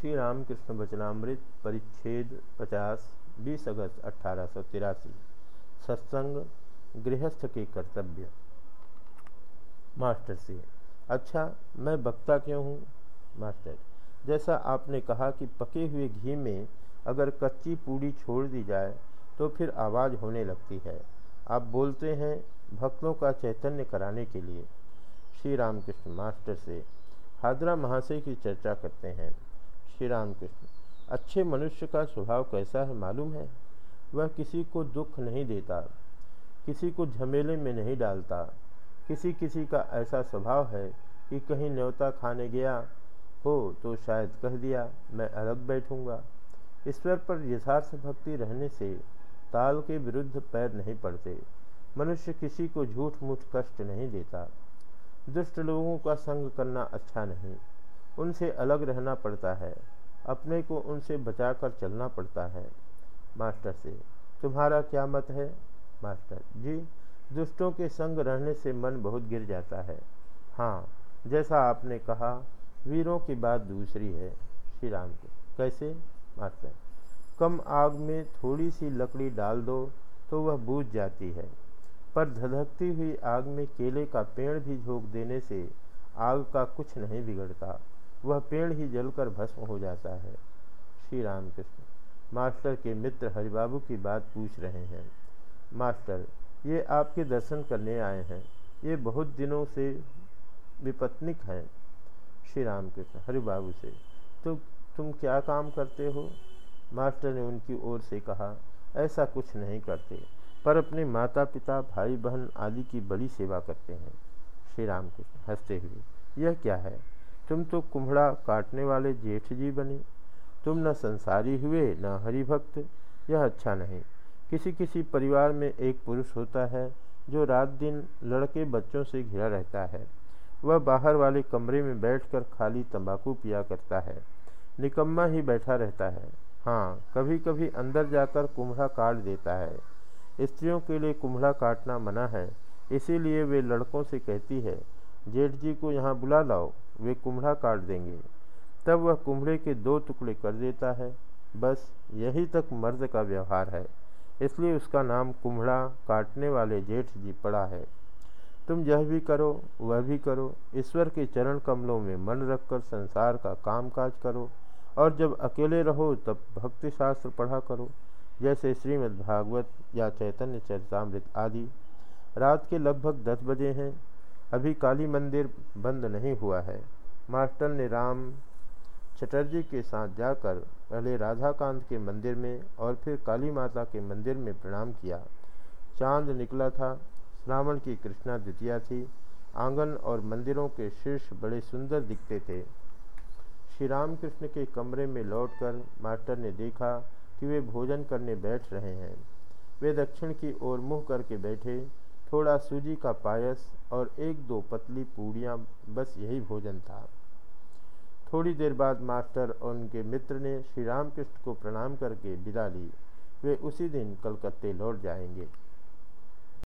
श्री रामकृष्ण वचनामृत परिच्छेद 50 20 अगस्त अठारह सत्संग, गृहस्थ के कर्तव्य। मास्टर से अच्छा मैं वक्ता क्यों हूँ? मास्टर, जैसा आपने कहा कि पके हुए घी में अगर कच्ची पूड़ी छोड़ दी जाए तो फिर आवाज़ होने लगती है। आप बोलते हैं भक्तों का चैतन्य कराने के लिए। श्री रामकृष्ण मास्टर से, हादरा महाशय की चर्चा करते हैं। श्री राम कृष्ण अच्छे मनुष्य का स्वभाव कैसा है मालूम है? वह किसी को दुख नहीं देता, किसी को झमेले में नहीं डालता किसी किसी का ऐसा स्वभाव है कि कहीं न्योता खाने गया हो तो शायद कह दिया, मैं अलग बैठूँगा। ईश्वर पर यथार्थ भक्ति रहने से ताल के विरुद्ध पैर नहीं पड़ते, मनुष्य किसी को झूठ मूठ कष्ट नहीं देता। दुष्ट लोगों का संग करना अच्छा नहीं। उनसे अलग रहना पड़ता है। अपने को उनसे बचाकर चलना पड़ता है। मास्टर से, तुम्हारा क्या मत है? मास्टर, जी, दुष्टों के संग रहने से मन बहुत गिर जाता है। हाँ जैसा आपने कहा, वीरों की बात दूसरी है। श्री राम को, कैसे? मास्टर, कम आग में थोड़ी सी लकड़ी डाल दो तो वह बूझ जाती है। पर धधकती हुई आग में केले का पेड़ भी झोंक देने से आग का कुछ नहीं बिगड़ता। वह पेड़ ही जलकर भस्म हो जाता है। श्री राम कृष्ण मास्टर के मित्र हरिबाबू की बात पूछ रहे हैं। मास्टर, ये आपके दर्शन करने आए हैं। ये बहुत दिनों से विपत्निक हैं। श्री राम कृष्ण हरिबाबू से तो तुम क्या काम करते हो? मास्टर ने उनकी ओर से कहा, ऐसा कुछ नहीं करते, पर अपने माता पिता भाई बहन आदि की बड़ी सेवा करते हैं। श्री राम कृष्ण हँसते हुए, यह क्या है? तुम तो कुम्हड़ा काटने वाले जेठ जी बने। तुम न संसारी हुए, न हरिभक्त। यह अच्छा नहीं। किसी किसी परिवार में एक पुरुष होता है, जो रात दिन लड़के बच्चों से घिरा रहता है। वह बाहर वाले कमरे में बैठकर खाली तंबाकू पिया करता है। निकम्मा ही बैठा रहता है। हाँ कभी कभी अंदर जाकर कुम्हड़ा काट देता है। स्त्रियों के लिए कुम्हड़ा काटना मना है। इसीलिए वे लड़कों से कहती है, जेठ जी को यहाँ बुला लाओ। वे कुम्हड़ा काट देंगे। तब वह कुम्हड़े के दो टुकड़े कर देता है। बस यही तक मर्द का व्यवहार है। इसलिए उसका नाम कुम्हड़ा काटने वाले जेठ जी पड़ा है। तुम यह भी करो, वह भी करो, ईश्वर के चरण कमलों में मन रखकर संसार का काम काज करो और जब अकेले रहो तब भक्ति शास्त्र पढ़ा करो, जैसे श्रीमद् भागवत या चैतन्य चरितमृत आदि। रात के लगभग दस बजे हैं। अभी काली मंदिर बंद नहीं हुआ है। मास्टर ने राम चटर्जी के साथ जाकर पहले राधाकांत के मंदिर में और फिर काली माता के मंदिर में प्रणाम किया। चाँद निकला था, श्रावण की कृष्णा द्वितीया थी, आँगन और मंदिरों के शीर्ष बड़े सुंदर दिखते थे। श्री रामकृष्ण के कमरे में लौटकर मास्टर ने देखा कि वे भोजन करने बैठ रहे हैं। वे दक्षिण की ओर मुँह करके बैठे थोड़ा सूजी का पायस और एक दो पतली पूड़ियाँ, बस यही भोजन था। थोड़ी देर बाद मास्टर और उनके मित्र ने श्री रामकृष्ण को प्रणाम करके विदा ली। वे उसी दिन कलकत्ते लौट जाएँगे।